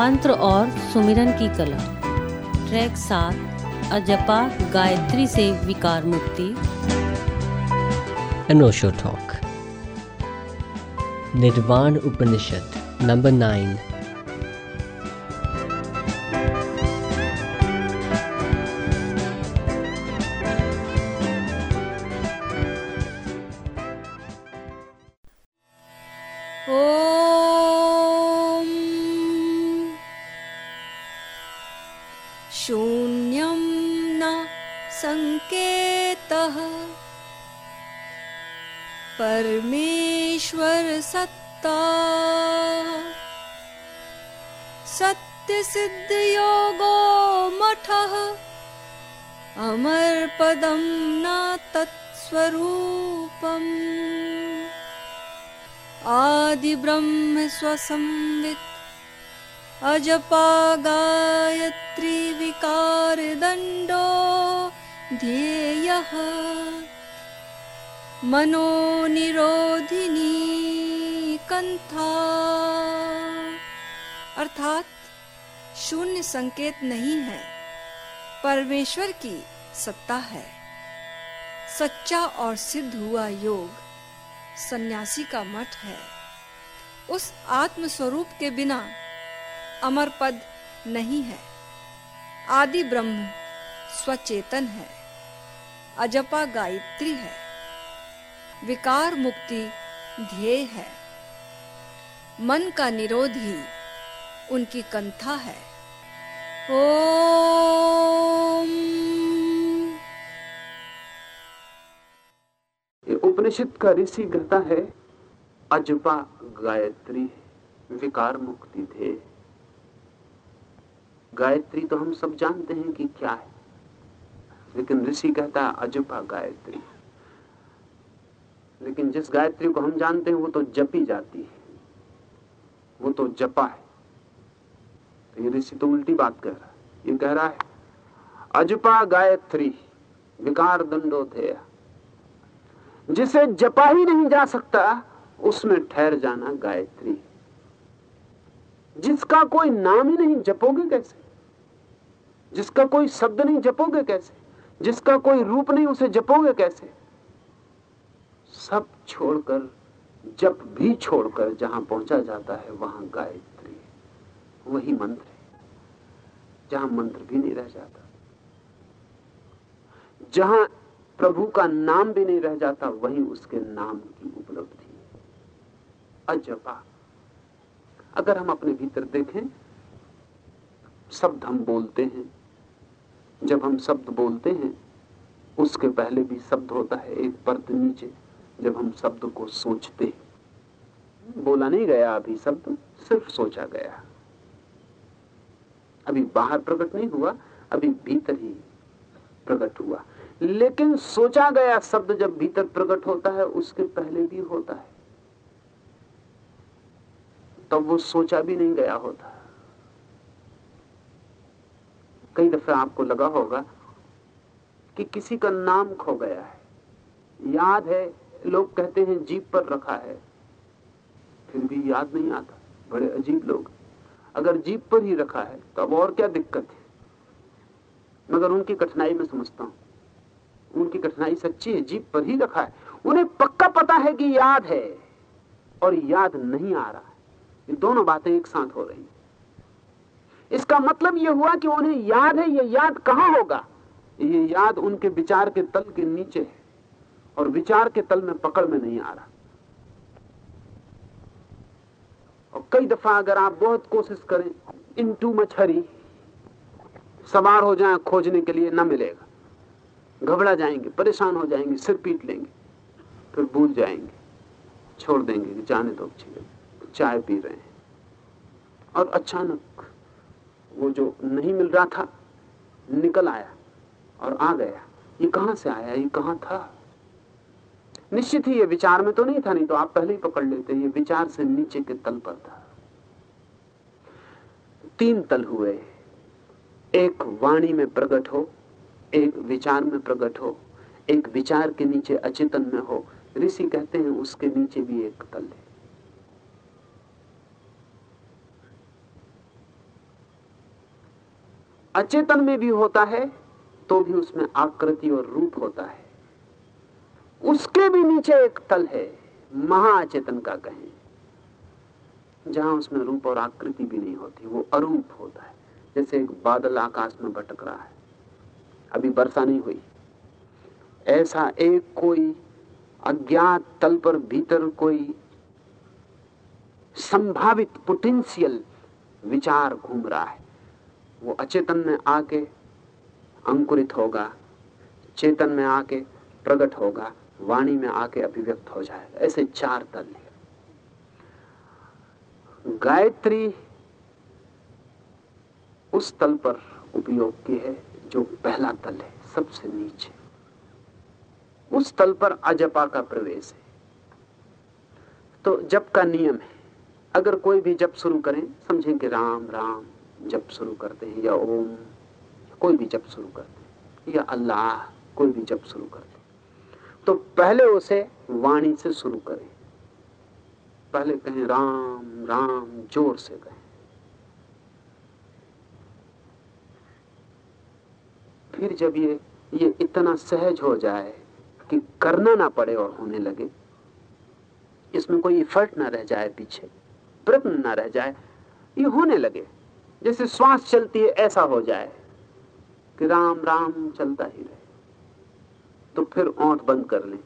मंत्र और सुमिरन की कला। ट्रैक सात, अजपा, गायत्री से विकार मुक्ति। अनोशो टॉक। निर्वाण उपनिषद, नंबर नाइन। सत्ता। सत्यसिद्धयोगो मठः। अमर्पदं न तत्स्वरूपम्। आदिब्रह्म स्वसंवित् अजपागायत्रिविकारदण्डो ध्येयः। मनोनिरोधिनी अर्थात शून्य संकेत नहीं है, परमेश्वर की सत्ता है। सच्चा और सिद्ध हुआ योग सन्यासी का मठ है। उस आत्म स्वरूप के बिना अमर पद नहीं है। आदि ब्रह्म स्वचेतन है। अजपा गायत्री है। विकार मुक्ति ध्येय है। मन का निरोध ही उनकी कंथा है। उपनिषद का ऋषि कहता है, अजपा गायत्री विकार मुक्ति थे। गायत्री तो हम सब जानते हैं कि क्या है, लेकिन ऋषि कहता है अजपा गायत्री। लेकिन जिस गायत्री को हम जानते हैं, वो तो जपी जाती है। वो तो जपा है। तो ये ऋषि तो उल्टी बात कह रहा है। ये कह रहा है, अजपा गायत्री, विकार दंडो थे जिसे जपा ही नहीं जा सकता, उसमें ठहर जाना गायत्री जिसका कोई नाम ही नहीं, जपोगे कैसे? जिसका कोई शब्द नहीं, जपोगे कैसे? जिसका कोई रूप नहीं, उसे जपोगे कैसे? सब छोड़कर जप भी छोड़कर जहाँ पहुँचा जाता है, वहाँ गायत्री वही मंत्र है। जहाँ मंत्र भी नहीं रह जाता, जहाँ प्रभु का नाम भी नहीं रह जाता, वहीं उसके नाम की उपलब्धि। अजपा अगर हम अपने भीतर देखें, शब्द हम बोलते हैं। जब हम शब्द बोलते हैं, उसके पहले भी शब्द होता है, एक परत नीचे। जब हम शब्द को सोचते बोला नहीं गया, अभी शब्द सिर्फ़ सोचा गया। अभी बाहर प्रकट नहीं हुआ, अभी भीतर ही प्रकट हुआ। लेकिन सोचा गया शब्द जब भीतर प्रकट होता है, उसके पहले भी होता है। तब वो सोचा भी नहीं गया होता। कई दफे आपको लगा होगा कि किसी का नाम खो गया है। याद है लोग कहते हैं, जीप पर रखा है। फिर भी याद नहीं आता। बड़े अजीब लोग। अगर जीप पर ही रखा है तो अब और क्या दिक्कत है? मगर उनकी कठिनाई में समझता हूँ। उनकी कठिनाई सच्ची है, जीप पर ही रखा है। उन्हें पक्का पता है कि याद है और याद नहीं आ रहा है। ये दोनों बातें एक साथ हो रही इसका मतलब यह हुआ कि उन्हें याद है, ये याद कहाँ होगा? ये याद उनके विचार के तल के नीचे है। और विचार के तल में पकड़ में नहीं आ रहा। और कई दफ़ा अगर आप बहुत कोशिश करें, इन टू मच हरी, सवार हो जाए, खोजने के लिए न मिलेगा। घबरा जाएँगे, परेशान हो जाएँगे, सिर पीट लेंगे, फिर भूल जाएँगे, छोड़ देंगे जाने दो चाय पी रहे हैं। और अचानक वो जो नहीं मिल रहा था, निकल आया और आ गया। ये कहाँ से आया? ये कहाँ था? निश्चित ही ये विचार में तो नहीं था, नहीं तो आप पहले ही पकड़ लेते, ये विचार से नीचे के तल पर था। तीन तल हुए। एक वाणी में प्रकट हो, एक विचार में प्रकट हो, एक विचार के नीचे अचेतन में हो। ऋषि कहते हैं उसके नीचे भी एक तल है। अचेतन में भी होता है तो भी उसमें आकृति और रूप होता है। उसके भी नीचे एक तल है, महाचेतन का कहें। जहाँ उसमें रूप और आकृति भी नहीं होती, वो अरूप होता है, जैसे एक बादल आकाश में भटक रहा है। अभी वर्षा नहीं हुई। ऐसा एक कोई अज्ञात तल पर भीतर कोई संभावित पोटेंशियल विचार घूम रहा है। वो अचेतन में आके अंकुरित होगा, चेतन में आके प्रकट होगा वाणी में आके अभिव्यक्त हो जाएगा ऐसे चार तल गायत्री उस तल पर उपयोग की है, जो पहला तल है, सबसे नीचे। उस तल पर अजपा का प्रवेश है। तो जप का नियम है। अगर कोई भी जप शुरू करें, समझें कि राम राम, जप शुरू करते हैं, या ओम, कोई भी जप शुरू करते हैं, या अल्लाह, कोई भी जप शुरू करते हैं। तो पहले उसे वाणी से शुरू करें। पहले कहें, राम राम, ज़ोर से कहें। फिर जब ये ये इतना सहज हो जाए कि करना ना पड़े और होने लगे, इसमें कोई इफर्ट ना रह जाए पीछे प्रयत्न ना रह जाए, ये होने लगे। जैसे श्वास चलती है, ऐसा हो जाए कि राम राम चलता ही रहे। तो फिर ओंठ बंद कर लें,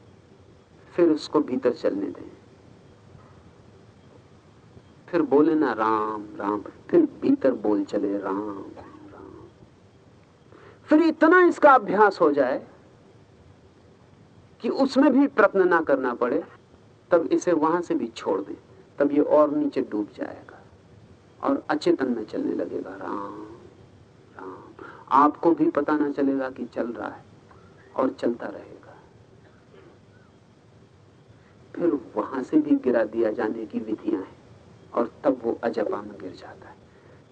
फिर उसको भीतर चलने दें। फिर बोले ना, राम राम। फिर भीतर बोल चले, राम राम फिर इतना इसका अभ्यास हो जाए कि उसमें भी प्रत्न ना करना पड़े, तब इसे वहाँ से भी छोड़ दें, तब ये और नीचे डूब जाएगा और अचेतन में चलने लगेगा, राम राम। आपको भी पता ना चलेगा कि चल रहा है। और चलता रहेगा। फिर वहाँ से भी गिरा दिया जाने की विधियाँ हैं और तब वो अजपा में गिर जाता है।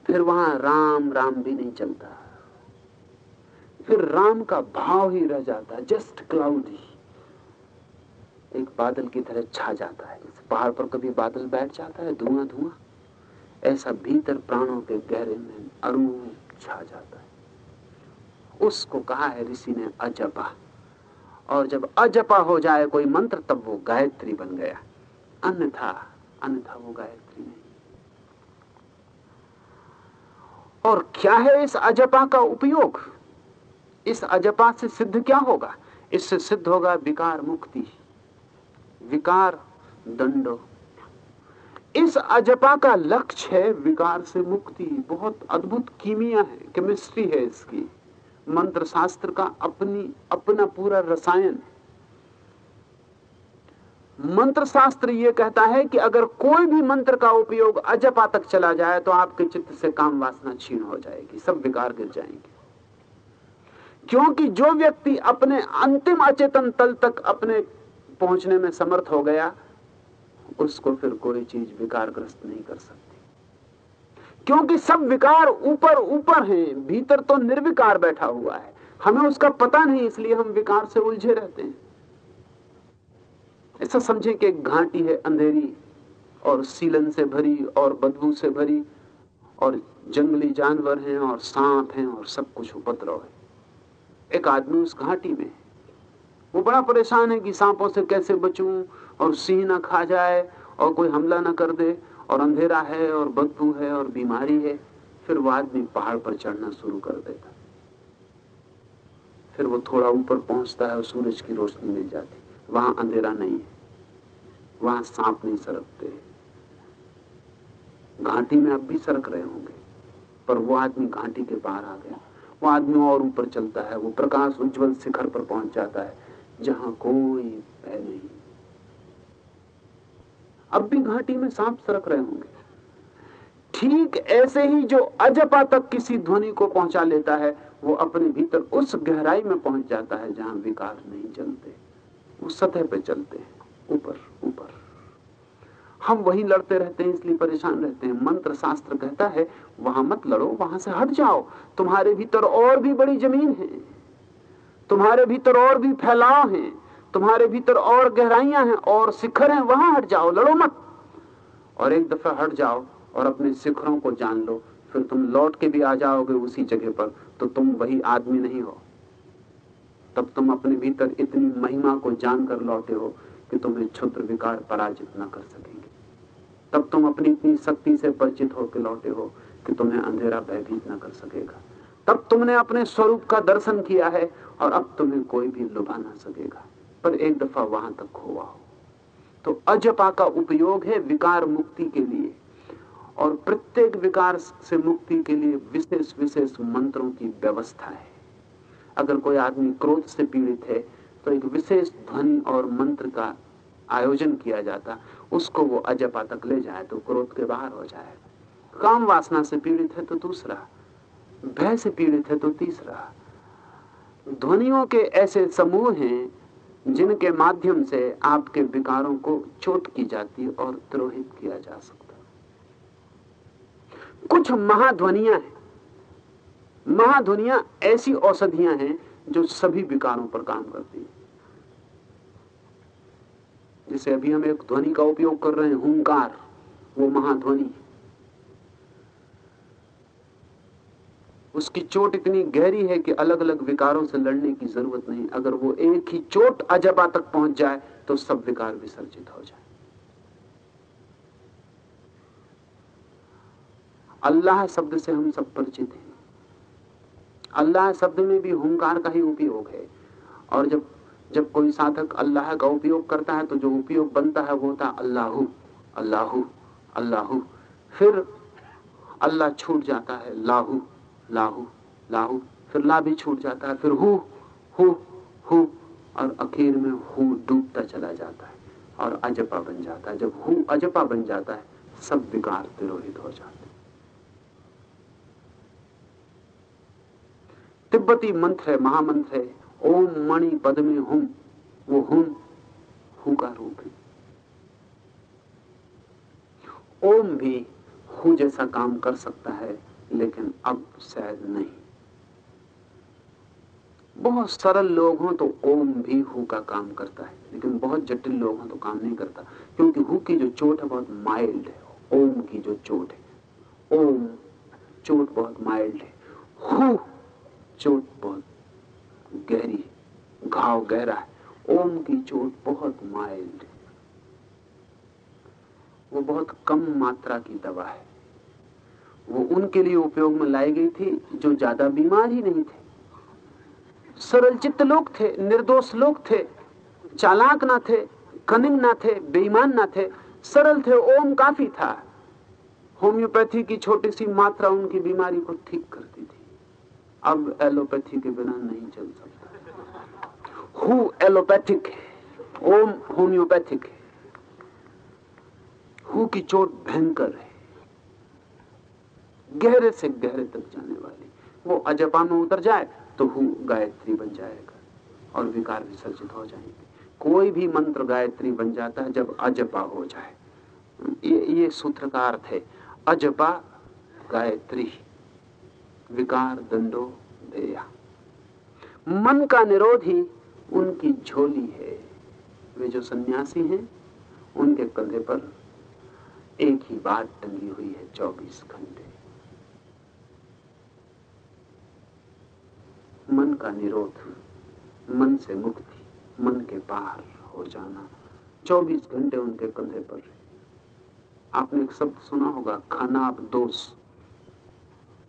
फिर वहाँ राम राम भी नहीं चलता। फिर राम का भाव ही रह जाता है जस्ट क्लाउड ही। एक बादल की तरह छा जाता है। पहाड़ पर कभी बादल बैठ जाता है, धुआँ धुआँ, ऐसा भीतर प्राणों के गहरे में अरूप छा जाता है। उसको कहा है ऋषि ने, अजपा। और जब अजपा हो जाए कोई मंत्र, तब वो गायत्री बन गया। अन्यथा अन्यथा वो गायत्री नहीं। और क्या है इस अजपा का उपयोग? इस अजपा से सिद्ध क्या होगा? इससे सिद्ध होगा विकार मुक्ति, विकार दंडो। इस अजपा का लक्ष्य है विकार से मुक्ति। बहुत अद्भुत कीमिया है केमिस्ट्री है इसकी। मंत्र शास्त्र का अपनी, अपना पूरा रसायन। मंत्र शास्त्र यह कहता है कि अगर कोई भी मंत्र का उपयोग अजपा तक चला जाए तो आपके चित्त से काम वासना छीन हो जाएगी, सब विकार गिर जाएँगे। क्योंकि जो व्यक्ति अपने अंतिम अचेतन तल तक अपने पहुँचने में समर्थ हो गया, उसको फिर कोई चीज़ विकारग्रस्त नहीं कर सकती। क्योंकि सब विकार ऊपर ऊपर हैं, भीतर तो निर्विकार बैठा हुआ है। हमें उसका पता नहीं, इसलिए हम विकार से उलझे रहते हैं। ऐसा समझे कि घाटी है अंधेरी, और सीलन से भरी, और बदबू से भरी, और जंगली जानवर हैं, और सांप हैं, और सब कुछ उपद्रव है। एक आदमी उस घाटी में वो बड़ा परेशान है कि सांपों से कैसे बचूं, और सिंह ना खा जाए, और कोई हमला ना कर दे। और अंधेरा है और बदबू है और बीमारी है, फिर वो आदमी पहाड़ पर चढ़ना शुरू कर देता। फिर वो थोड़ा ऊपर पहुँचता है और सूरज की रोशनी मिल जाती वहाँ अंधेरा नहीं है। वहाँ सांप नहीं सरकते। घाटी में अब भी सरक रहे होंगे, पर वो आदमी घाटी के बाहर आ गया। वो आदमी और ऊपर चलता है, वो प्रकाश उज्जवल शिखर पर पहुँच जाता है, जहाँ कोई भय नहीं। अब भी घाटी में सांप सरक रहे होंगे। ठीक ऐसे ही जो अजपा तक किसी ध्वनि को पहुँचा लेता है, वो अपने भीतर उस गहराई में पहुँच जाता है जहाँ विकार नहीं चलते। वो सतह पे चलते हैं, ऊपर ऊपर। हम वही लड़ते रहते हैं, इसलिए परेशान रहते हैं। मंत्र शास्त्र कहता है, वहाँ मत लड़ो, वहाँ से हट जाओ। तुम्हारे भीतर और भी बड़ी ज़मीन है। तुम्हारे भीतर और भी फैलाव है। तुम्हारे भीतर और गहराइयाँ हैं और शिखर हैं, वहाँ हट जाओ, लड़ो मत। और एक दफ़ा हट जाओ और अपने शिखरों को जान लो। फिर तुम लौट के भी आ जाओगे उसी जगह पर तो तुम वही आदमी नहीं हो। तब तुम अपने भीतर इतनी महिमा को जानकर लौटे हो कि तुम्हें क्षुद्र विकार पराजित न कर सकेंगे। तब तुम अपनी इतनी शक्ति से परिचित होकर लौटे हो कि तुम्हें अंधेरा भयभीत न कर सकेगा। तब तुमने अपने स्वरूप का दर्शन किया है और अब तुम्हें कोई भी लुभा ना सकेगा। पर एक दफ़ा वहाँ तक खोआ हो। तो अजपा का उपयोग है विकार मुक्ति के लिए और प्रत्येक विकार से मुक्ति के लिए विशेष विशेष मंत्रों की व्यवस्था है। अगर कोई आदमी क्रोध से पीड़ित है तो एक विशेष ध्वनि और मंत्र का आयोजन किया जाता, उसको वो अजपा तक ले जाए तो क्रोध के बाहर हो जाए। काम वासना से पीड़ित है तो दूसरा, भय से पीड़ित है तो तीसरा। ध्वनियों के ऐसे समूह हैं जिनके माध्यम से आपके विकारों को चोट की जाती है और द्रोहित किया जा सकता। कुछ महाध्वनिया है। महाध्वनिया ऐसी औषधियाँ हैं जो सभी विकारों पर काम करती हैं। जैसे अभी हम एक ध्वनि का उपयोग कर रहे हैं, हुंकार, वो महाध्वनि उसकी चोट इतनी गहरी है कि अलग अलग विकारों से लड़ने की ज़रूरत नहीं। अगर वो एक ही चोट अजबा तक पहुँच जाए तो सब विकार विसर्जित हो जाए। अल्लाह शब्द से हम सब परिचित हैं। अल्लाह शब्द में भी हुंकार का ही उपयोग है। और जब जब कोई साधक अल्लाह का उपयोग करता है तो जो उपयोग बनता है, वो होता है अल्लाह अल्लाह अल्लाह। फिर अल्लाह छूट जाता है, लाहू। लाहू लाहू, फिर ला भी छूट जाता है, फिर हु हु हु, और आखिर में हु डूबता चला जाता है और अजपा बन जाता है। जब हु अजपा बन जाता है, सब विकार तिरोहित हो जाते तिब्बती मंत्र है, महामंत्र है, ओम मणि पद में हुम वो हुम हु का रूप है। ओम भी हु जैसा काम कर सकता है लेकिन अब शायद नहीं। बहुत सरल लोग हों तो ओम भी हु का काम करता है, लेकिन बहुत जटिल लोग हों तो काम नहीं करता, क्योंकि हु की जो चोट है बहुत माइल्ड है, ओम की जो चोट है। ओम चोट बहुत माइल्ड है, हु चोट बहुत गहरी घाव गहरा है, ओम की चोट बहुत माइल्ड है। वो बहुत कम मात्रा की दवा है। वो उनके लिए उपयोग में लाई गई थी, जो ज़्यादा बीमार ही नहीं थे। सरल चित्त लोग थे, निर्दोष लोग थे, चालाक ना थे, कनिंग ना थे, बेईमान ना थे, सरल थे, ओम काफ़ी था। होम्योपैथी की छोटी सी मात्रा उनकी बीमारी को ठीक करती थी। अब एलोपैथी के बिना नहीं चल सकता। हु एलोपैथिक है? ओम होम्योपैथिक है। हु की चोट भयंकर है? गहरे से गहरे तक जाने वाली। वो अजपा में उतर जाए तो हु गायत्री बन जाएगा और विकार विसर्जित हो जाएँगे। कोई भी मंत्र गायत्री बन जाता है जब अजपा हो जाए। ये ये सूत्र का अर्थ है अजपा गायत्री, विकार दंडो देया। मन का निरोध ही उनकी झोली है। वे जो सन्यासी हैं, उनके कंधे पर एक ही बात टंगी हुई है, चौबीस घंटे मन का निरोध मन से मुक्ति, मन के पार हो जाना। 24 घंटे उनके कंधे पर आपने एक शब्द सुना होगा खनाब दोष।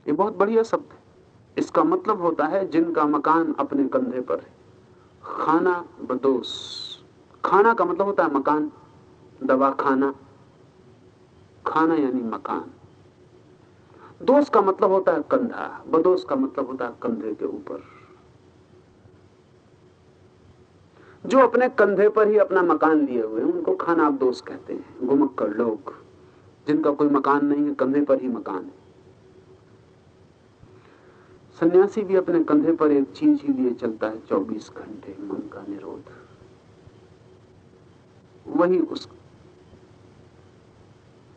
ये बहुत बढ़िया शब्द है। इसका मतलब होता है जिनका मकान अपने कंधे पर है। खाना बदोस खाना का मतलब होता है मकान। दवा खाना। खाना यानी मकान। दोष का मतलब होता है कंधा। बदोस का मतलब होता है कंधे के ऊपर। जो अपने कंधे पर ही अपना मकान लिए हुए हैं, उनको खाना आप दोष कहते हैं घुमक्कर लोग, जिनका कोई मकान नहीं है, कंधे पर ही मकान है। सन्यासी भी अपने कंधे पर एक चीज़ ही लिए चलता है 24 घंटे, मन का निरोध। वही उस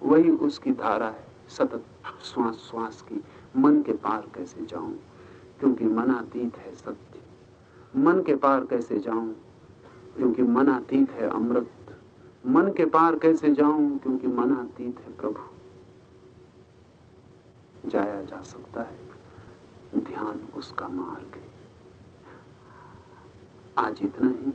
वही उसकी धारा है, सतत श्वास श्वास की, मन के पार कैसे जाऊँ? क्योंकि मनातीत है सत्य। मन के पार कैसे जाऊँ? क्योंकि मन अतीत है अमृत। मन के पार कैसे जाऊँ? क्योंकि मन अतीत है प्रभु। जाया जा सकता है। ध्यान उसका मार्ग है। आज इतना ही।